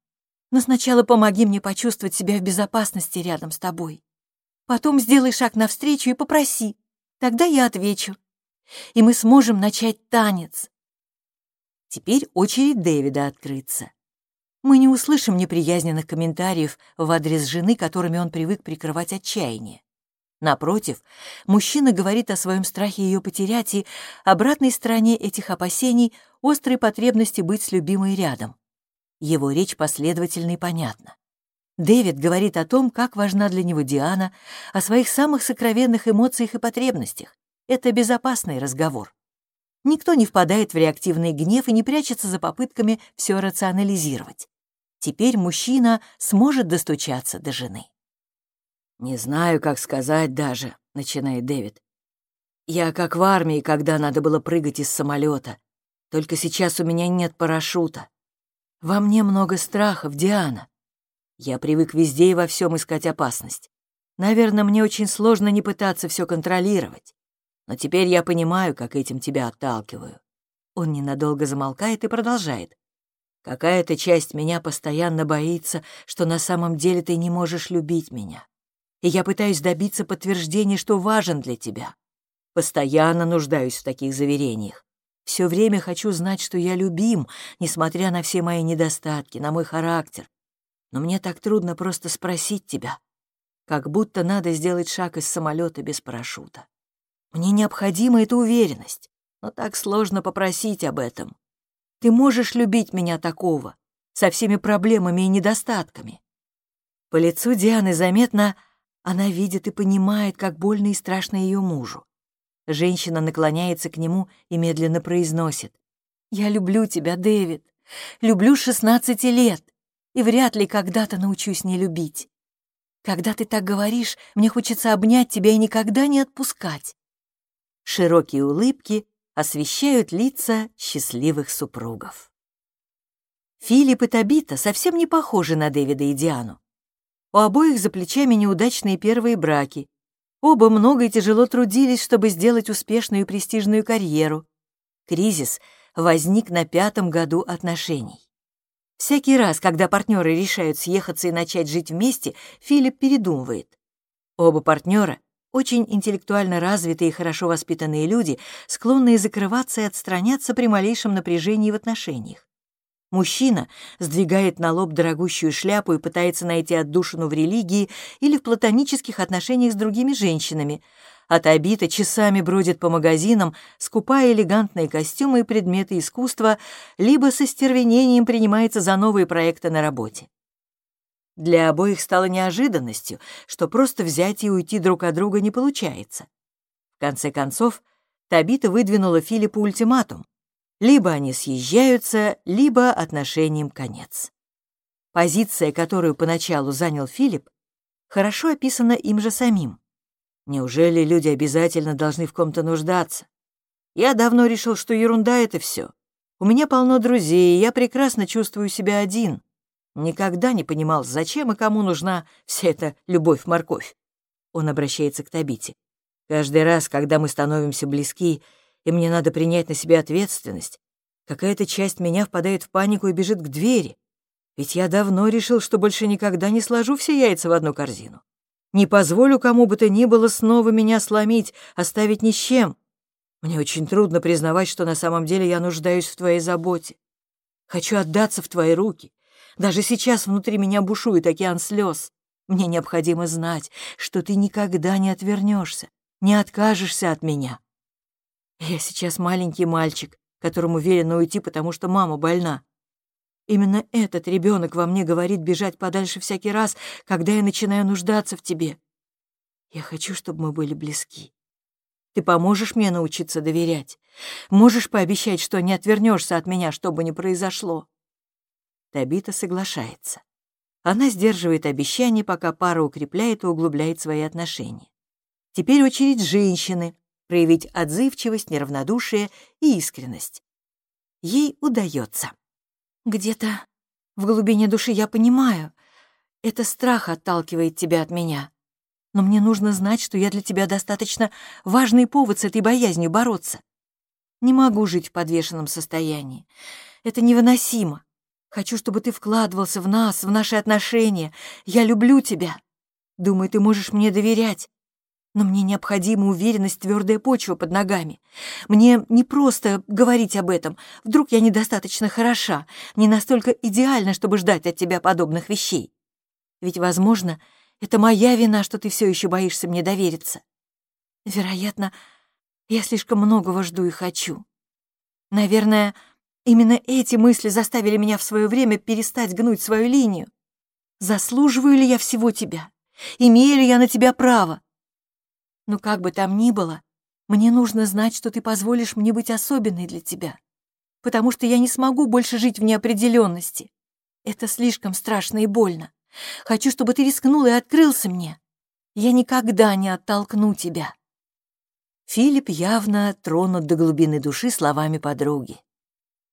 Но сначала помоги мне почувствовать себя в безопасности рядом с тобой. Потом сделай шаг навстречу и попроси. Тогда я отвечу. И мы сможем начать танец. Теперь очередь Дэвида открыться мы не услышим неприязненных комментариев в адрес жены, которыми он привык прикрывать отчаяние. Напротив, мужчина говорит о своем страхе ее потерять и обратной стороне этих опасений острой потребности быть с любимой рядом. Его речь последовательна и понятна. Дэвид говорит о том, как важна для него Диана, о своих самых сокровенных эмоциях и потребностях. Это безопасный разговор. Никто не впадает в реактивный гнев и не прячется за попытками все рационализировать. Теперь мужчина сможет достучаться до жены. «Не знаю, как сказать даже», — начинает Дэвид. «Я как в армии, когда надо было прыгать из самолета. Только сейчас у меня нет парашюта. Во мне много страхов, Диана. Я привык везде и во всем искать опасность. Наверное, мне очень сложно не пытаться все контролировать. Но теперь я понимаю, как этим тебя отталкиваю». Он ненадолго замолкает и продолжает. Какая-то часть меня постоянно боится, что на самом деле ты не можешь любить меня. И я пытаюсь добиться подтверждения, что важен для тебя. Постоянно нуждаюсь в таких заверениях. Все время хочу знать, что я любим, несмотря на все мои недостатки, на мой характер. Но мне так трудно просто спросить тебя. Как будто надо сделать шаг из самолета без парашюта. Мне необходима эта уверенность, но так сложно попросить об этом. Ты можешь любить меня такого, со всеми проблемами и недостатками. По лицу Дианы заметно, она видит и понимает, как больно и страшно ее мужу. Женщина наклоняется к нему и медленно произносит. «Я люблю тебя, Дэвид. Люблю 16 лет, и вряд ли когда-то научусь не любить. Когда ты так говоришь, мне хочется обнять тебя и никогда не отпускать. Широкие улыбки освещают лица счастливых супругов. Филипп и Табита совсем не похожи на Дэвида и Диану. У обоих за плечами неудачные первые браки. Оба много и тяжело трудились, чтобы сделать успешную и престижную карьеру. Кризис возник на пятом году отношений. Всякий раз, когда партнеры решают съехаться и начать жить вместе, Филипп передумывает. Оба партнера очень интеллектуально развитые и хорошо воспитанные люди, склонные закрываться и отстраняться при малейшем напряжении в отношениях. Мужчина сдвигает на лоб дорогущую шляпу и пытается найти отдушину в религии или в платонических отношениях с другими женщинами, а Табита часами бродит по магазинам, скупая элегантные костюмы и предметы искусства, либо со стервенением принимается за новые проекты на работе. Для обоих стало неожиданностью, что просто взять и уйти друг от друга не получается. В конце концов, Табита выдвинула Филиппу ультиматум. Либо они съезжаются, либо отношениям конец. Позиция, которую поначалу занял Филипп, хорошо описана им же самим. Неужели люди обязательно должны в ком-то нуждаться? Я давно решил, что ерунда это все. У меня полно друзей, и я прекрасно чувствую себя один. Никогда не понимал, зачем и кому нужна вся эта любовь-морковь. Он обращается к Табите. Каждый раз, когда мы становимся близки, и мне надо принять на себя ответственность, какая-то часть меня впадает в панику и бежит к двери. Ведь я давно решил, что больше никогда не сложу все яйца в одну корзину. Не позволю кому бы то ни было снова меня сломить, оставить ни с чем. Мне очень трудно признавать, что на самом деле я нуждаюсь в твоей заботе. Хочу отдаться в твои руки. Даже сейчас внутри меня бушует океан слез. Мне необходимо знать, что ты никогда не отвернешься, не откажешься от меня. Я сейчас маленький мальчик, которому велено уйти, потому что мама больна. Именно этот ребенок во мне говорит бежать подальше всякий раз, когда я начинаю нуждаться в тебе. Я хочу, чтобы мы были близки. Ты поможешь мне научиться доверять. Можешь пообещать, что не отвернешься от меня, что бы ни произошло. Табита соглашается. Она сдерживает обещание, пока пара укрепляет и углубляет свои отношения. Теперь очередь женщины проявить отзывчивость, неравнодушие и искренность. Ей удается. Где-то в глубине души я понимаю, это страх отталкивает тебя от меня. Но мне нужно знать, что я для тебя достаточно важный повод с этой боязнью бороться. Не могу жить в подвешенном состоянии. Это невыносимо. Хочу, чтобы ты вкладывался в нас, в наши отношения. Я люблю тебя. Думаю, ты можешь мне доверять. Но мне необходима уверенность, твердая почва под ногами. Мне не просто говорить об этом. Вдруг я недостаточно хороша, не настолько идеальна, чтобы ждать от тебя подобных вещей. Ведь, возможно, это моя вина, что ты все еще боишься мне довериться. Вероятно, я слишком многого жду и хочу. Наверное, именно эти мысли заставили меня в свое время перестать гнуть свою линию. Заслуживаю ли я всего тебя? Имею ли я на тебя право? Но как бы там ни было, мне нужно знать, что ты позволишь мне быть особенной для тебя, потому что я не смогу больше жить в неопределенности. Это слишком страшно и больно. Хочу, чтобы ты рискнул и открылся мне. Я никогда не оттолкну тебя». Филипп явно тронут до глубины души словами подруги.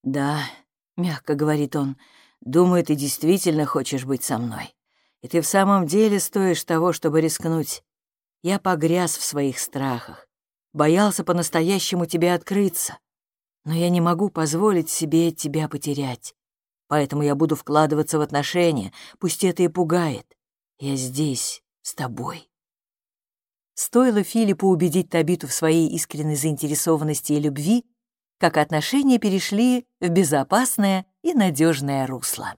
«Да», — мягко говорит он, — «думаю, ты действительно хочешь быть со мной. И ты в самом деле стоишь того, чтобы рискнуть. Я погряз в своих страхах, боялся по-настоящему тебе открыться, но я не могу позволить себе тебя потерять. Поэтому я буду вкладываться в отношения, пусть это и пугает. Я здесь, с тобой. Стоило Филиппу убедить Табиту в своей искренней заинтересованности и любви, как отношения перешли в безопасное и надежное русло.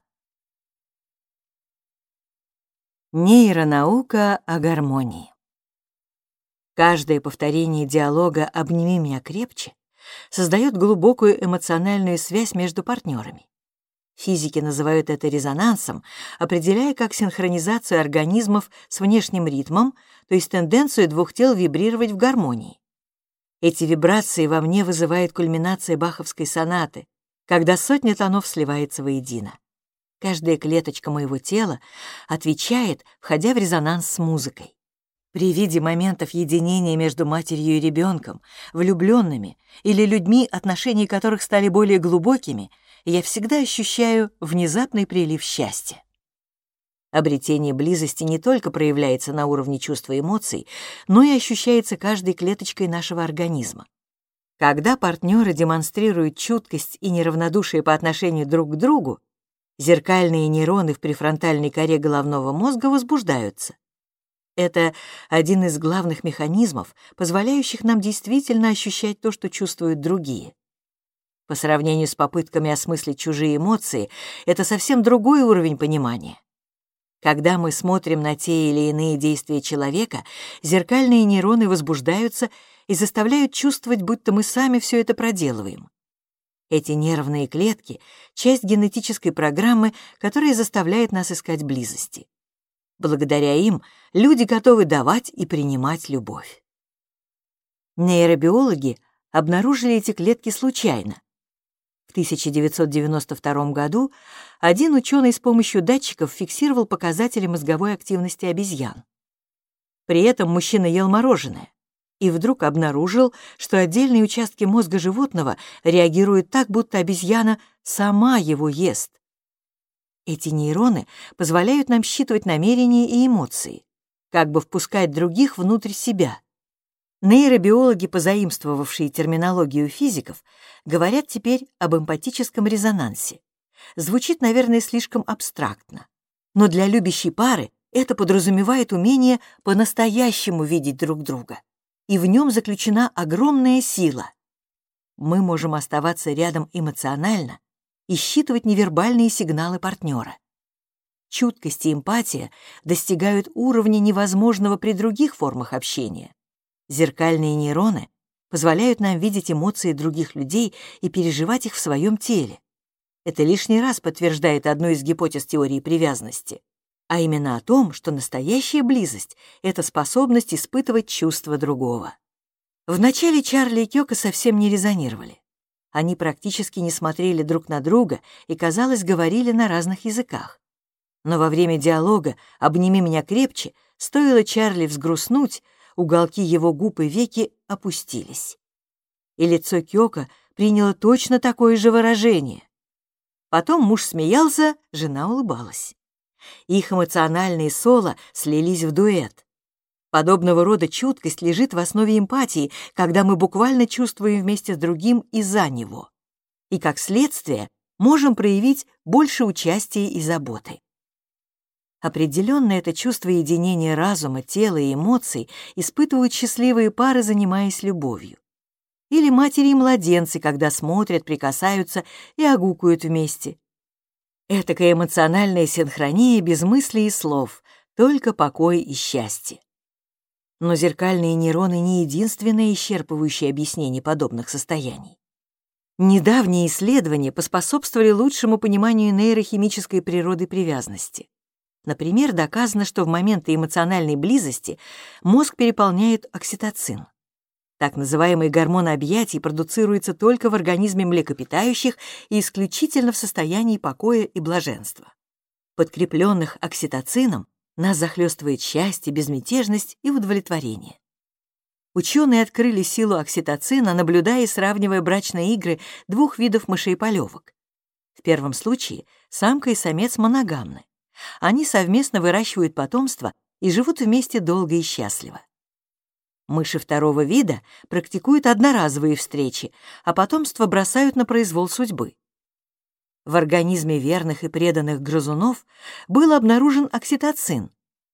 Нейронаука о гармонии. Каждое повторение диалога «обними меня крепче» создает глубокую эмоциональную связь между партнерами. Физики называют это резонансом, определяя как синхронизацию организмов с внешним ритмом, то есть тенденцию двух тел вибрировать в гармонии. Эти вибрации во мне вызывает кульминация баховской сонаты, когда сотня тонов сливается воедино. Каждая клеточка моего тела отвечает, входя в резонанс с музыкой. При виде моментов единения между матерью и ребенком, влюбленными или людьми, отношения которых стали более глубокими, я всегда ощущаю внезапный прилив счастья. Обретение близости не только проявляется на уровне чувств и эмоций, но и ощущается каждой клеточкой нашего организма. Когда партнеры демонстрируют чуткость и неравнодушие по отношению друг к другу, зеркальные нейроны в префронтальной коре головного мозга возбуждаются. Это один из главных механизмов, позволяющих нам действительно ощущать то, что чувствуют другие. По сравнению с попытками осмыслить чужие эмоции, это совсем другой уровень понимания. Когда мы смотрим на те или иные действия человека, зеркальные нейроны возбуждаются и заставляют чувствовать, будто мы сами все это проделываем. Эти нервные клетки — часть генетической программы, которая заставляет нас искать близости. Благодаря им люди готовы давать и принимать любовь. Нейробиологи обнаружили эти клетки случайно, 1992 году один ученый с помощью датчиков фиксировал показатели мозговой активности обезьян. При этом мужчина ел мороженое и вдруг обнаружил, что отдельные участки мозга животного реагируют так, будто обезьяна сама его ест. Эти нейроны позволяют нам считывать намерения и эмоции, как бы впускать других внутрь себя. Нейробиологи, позаимствовавшие терминологию физиков, говорят теперь об эмпатическом резонансе. Звучит, наверное, слишком абстрактно. Но для любящей пары это подразумевает умение по-настоящему видеть друг друга. И в нем заключена огромная сила. Мы можем оставаться рядом эмоционально и считывать невербальные сигналы партнера. Чуткость и эмпатия достигают уровня невозможного при других формах общения. Зеркальные нейроны позволяют нам видеть эмоции других людей и переживать их в своем теле. Это лишний раз подтверждает одну из гипотез теории привязанности, а именно о том, что настоящая близость — это способность испытывать чувства другого. Вначале Чарли и Кёка совсем не резонировали. Они практически не смотрели друг на друга и, казалось, говорили на разных языках. Но во время диалога «Обними меня крепче» стоило Чарли взгрустнуть, уголки его губ и веки опустились. И лицо Кёка приняло точно такое же выражение. Потом муж смеялся, жена улыбалась. Их эмоциональные соло слились в дуэт. Подобного рода чуткость лежит в основе эмпатии, когда мы буквально чувствуем вместе с другим и за него. И, как следствие, можем проявить больше участия и заботы. Определенно это чувство единения разума, тела и эмоций испытывают счастливые пары, занимаясь любовью. Или матери и младенцы, когда смотрят, прикасаются и огукают вместе. Этакая эмоциональная синхрония без мыслей и слов, только покой и счастье. Но зеркальные нейроны не единственное исчерпывающее объяснение подобных состояний. Недавние исследования поспособствовали лучшему пониманию нейрохимической природы привязанности. Например, доказано, что в моменты эмоциональной близости мозг переполняет окситоцин. Так называемый гормон объятий продуцируется только в организме млекопитающих и исключительно в состоянии покоя и блаженства. Подкрепленных окситоцином нас захлестывает счастье, безмятежность и удовлетворение. Ученые открыли силу окситоцина, наблюдая и сравнивая брачные игры двух видов мышей-полевок. В первом случае самка и самец моногамны. Они совместно выращивают потомство и живут вместе долго и счастливо. Мыши второго вида практикуют одноразовые встречи, а потомство бросают на произвол судьбы. В организме верных и преданных грызунов был обнаружен окситоцин,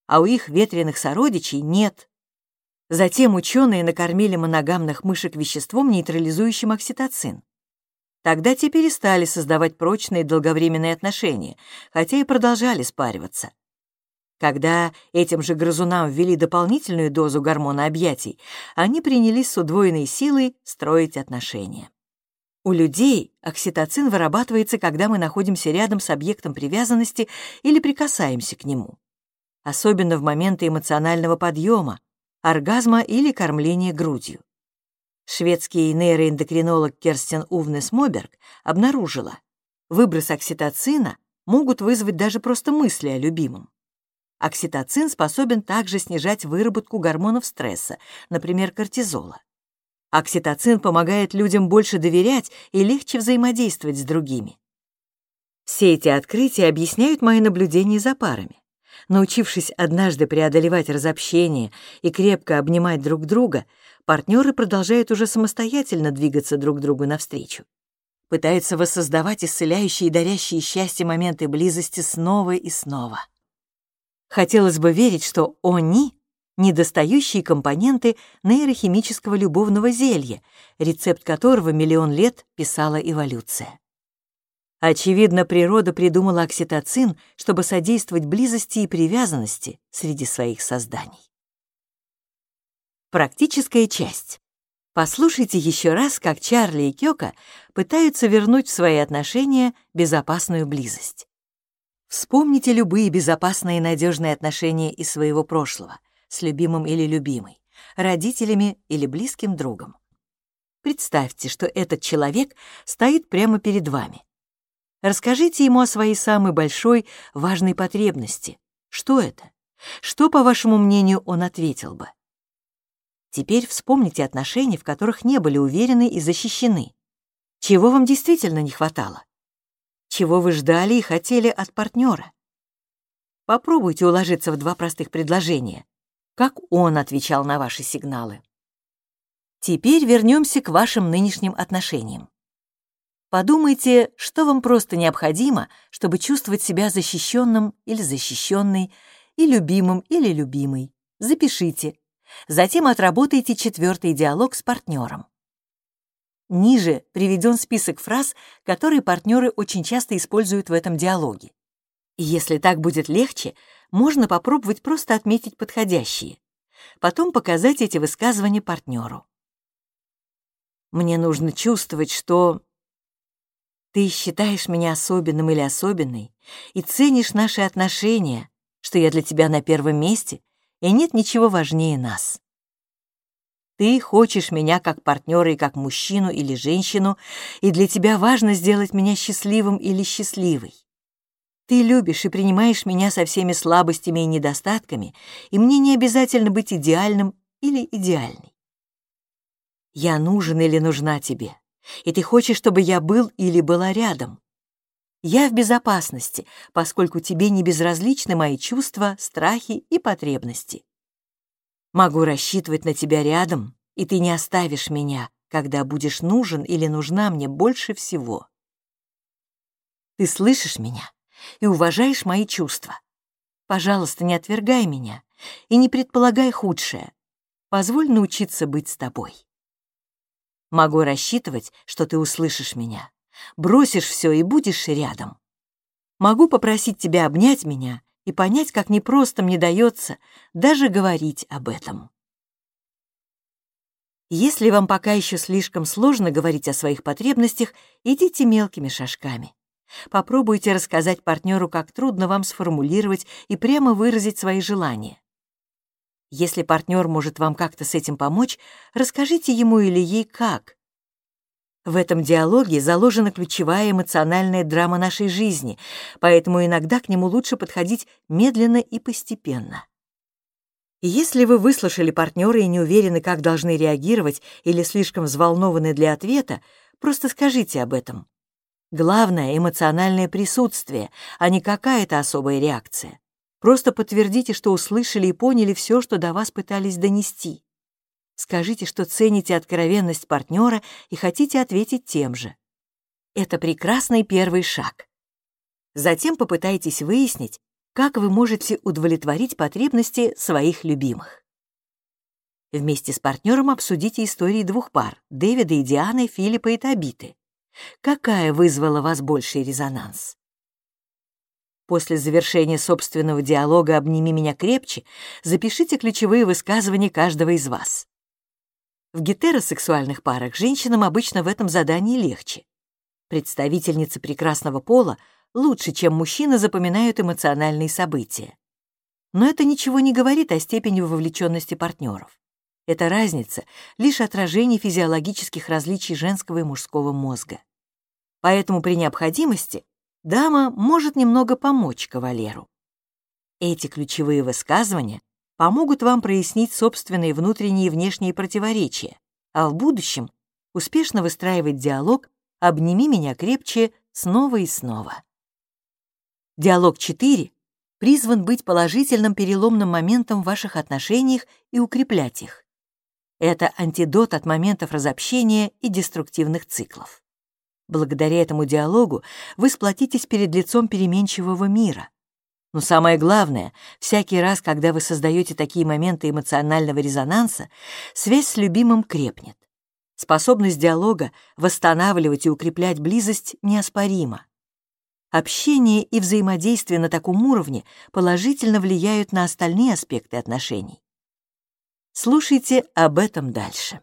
а у их ветреных сородичей нет. Затем ученые накормили моногамных мышек веществом, нейтрализующим окситоцин. Тогда те перестали создавать прочные долговременные отношения, хотя и продолжали спариваться. Когда этим же грызунам ввели дополнительную дозу гормона объятий, они принялись с удвоенной силой строить отношения. У людей окситоцин вырабатывается, когда мы находимся рядом с объектом привязанности или прикасаемся к нему. Особенно в моменты эмоционального подъема, оргазма или кормления грудью. Шведский нейроэндокринолог Керстен Увнес Моберг обнаружила, выброс окситоцина могут вызвать даже просто мысли о любимом. Окситоцин способен также снижать выработку гормонов стресса, например, кортизола. Окситоцин помогает людям больше доверять и легче взаимодействовать с другими. Все эти открытия объясняют мои наблюдения за парами. Научившись однажды преодолевать разобщение и крепко обнимать друг друга, партнеры продолжают уже самостоятельно двигаться друг другу навстречу. Пытаются воссоздавать исцеляющие и дарящие счастье моменты близости снова и снова. Хотелось бы верить, что они — недостающие компоненты нейрохимического любовного зелья, рецепт которого миллион лет писала эволюция. Очевидно, природа придумала окситоцин, чтобы содействовать близости и привязанности среди своих созданий. Практическая часть. Послушайте еще раз, как Чарли и Кёка пытаются вернуть в свои отношения безопасную близость. Вспомните любые безопасные и надежные отношения из своего прошлого с любимым или любимой, родителями или близким другом. Представьте, что этот человек стоит прямо перед вами. Расскажите ему о своей самой большой, важной потребности. Что это? Что, по вашему мнению, он ответил бы? Теперь вспомните отношения, в которых не были уверены и защищены. Чего вам действительно не хватало? Чего вы ждали и хотели от партнера? Попробуйте уложиться в два простых предложения. Как он отвечал на ваши сигналы? Теперь вернемся к вашим нынешним отношениям. Подумайте, что вам просто необходимо, чтобы чувствовать себя защищенным или защищенной, и любимым или любимой. Запишите. Затем отработайте четвертый диалог с партнером. Ниже приведен список фраз, которые партнеры очень часто используют в этом диалоге. И если так будет легче, можно попробовать просто отметить подходящие. Потом показать эти высказывания партнеру. Мне нужно чувствовать, что ты считаешь меня особенным или особенной и ценишь наши отношения, что я для тебя на первом месте, и нет ничего важнее нас. Ты хочешь меня как партнера и как мужчину или женщину, и для тебя важно сделать меня счастливым или счастливой. Ты любишь и принимаешь меня со всеми слабостями и недостатками, и мне не обязательно быть идеальным или идеальной. Я нужен или нужна тебе и ты хочешь, чтобы я был или была рядом. Я в безопасности, поскольку тебе не безразличны мои чувства, страхи и потребности. Могу рассчитывать на тебя рядом, и ты не оставишь меня, когда будешь нужен или нужна мне больше всего. Ты слышишь меня и уважаешь мои чувства. Пожалуйста, не отвергай меня и не предполагай худшее. Позволь научиться быть с тобой. Могу рассчитывать, что ты услышишь меня, бросишь все и будешь рядом. Могу попросить тебя обнять меня и понять, как непросто мне дается даже говорить об этом. Если вам пока еще слишком сложно говорить о своих потребностях, идите мелкими шажками. Попробуйте рассказать партнеру, как трудно вам сформулировать и прямо выразить свои желания. Если партнер может вам как-то с этим помочь, расскажите ему или ей как. В этом диалоге заложена ключевая эмоциональная драма нашей жизни, поэтому иногда к нему лучше подходить медленно и постепенно. если вы выслушали партнера и не уверены, как должны реагировать или слишком взволнованы для ответа, просто скажите об этом. Главное — эмоциональное присутствие, а не какая-то особая реакция. Просто подтвердите, что услышали и поняли все, что до вас пытались донести. Скажите, что цените откровенность партнера и хотите ответить тем же. Это прекрасный первый шаг. Затем попытайтесь выяснить, как вы можете удовлетворить потребности своих любимых. Вместе с партнером обсудите истории двух пар — Дэвида и Дианы, Филиппа и Табиты. Какая вызвала вас больший резонанс? После завершения собственного диалога «Обними меня крепче» запишите ключевые высказывания каждого из вас. В гетеросексуальных парах женщинам обычно в этом задании легче. Представительницы прекрасного пола лучше, чем мужчины, запоминают эмоциональные события. Но это ничего не говорит о степени вовлеченности партнеров. Эта разница — лишь отражение физиологических различий женского и мужского мозга. Поэтому при необходимости дама может немного помочь кавалеру. Эти ключевые высказывания помогут вам прояснить собственные внутренние и внешние противоречия, а в будущем успешно выстраивать диалог «Обними меня крепче» снова и снова. Диалог 4 призван быть положительным переломным моментом в ваших отношениях и укреплять их. Это антидот от моментов разобщения и деструктивных циклов. Благодаря этому диалогу вы сплотитесь перед лицом переменчивого мира. Но самое главное, всякий раз, когда вы создаете такие моменты эмоционального резонанса, связь с любимым крепнет. Способность диалога восстанавливать и укреплять близость неоспорима. Общение и взаимодействие на таком уровне положительно влияют на остальные аспекты отношений. Слушайте об этом дальше.